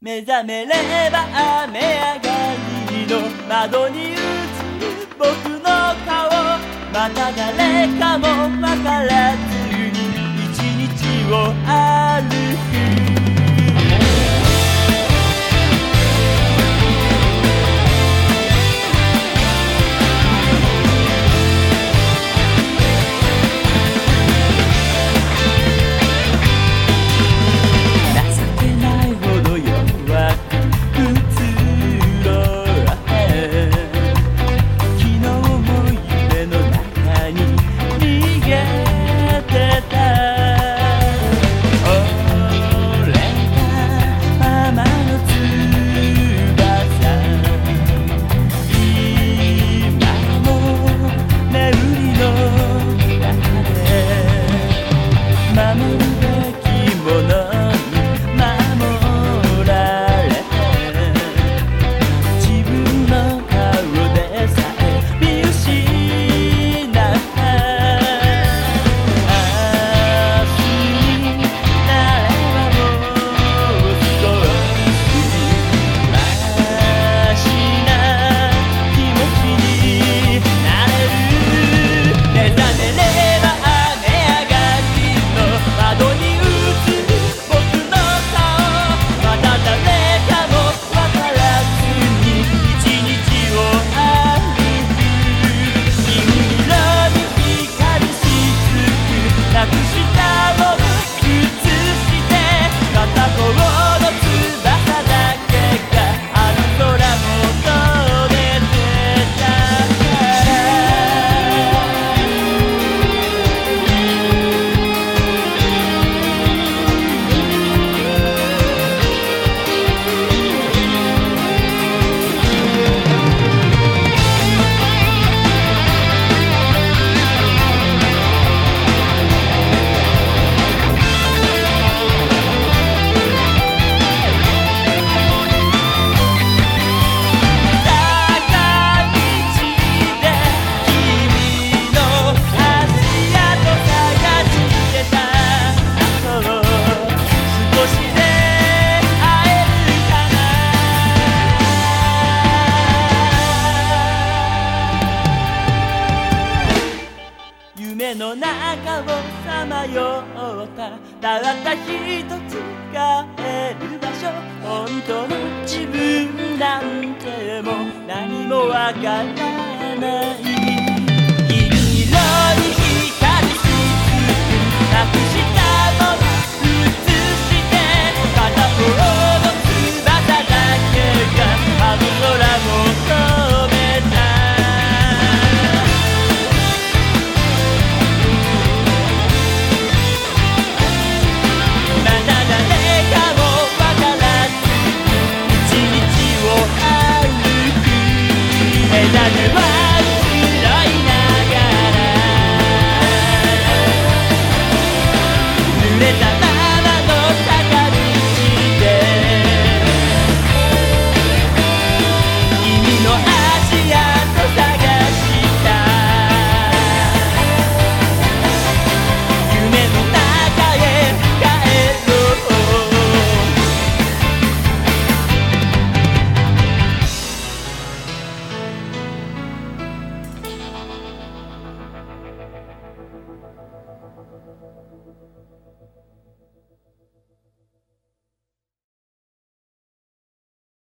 目覚めれば雨上がりの窓に映る僕の顔。また誰かもわからず一日を歩く夢の中をさまよった。たった一つ帰る場所。本当の自分なんてもう何もわからない。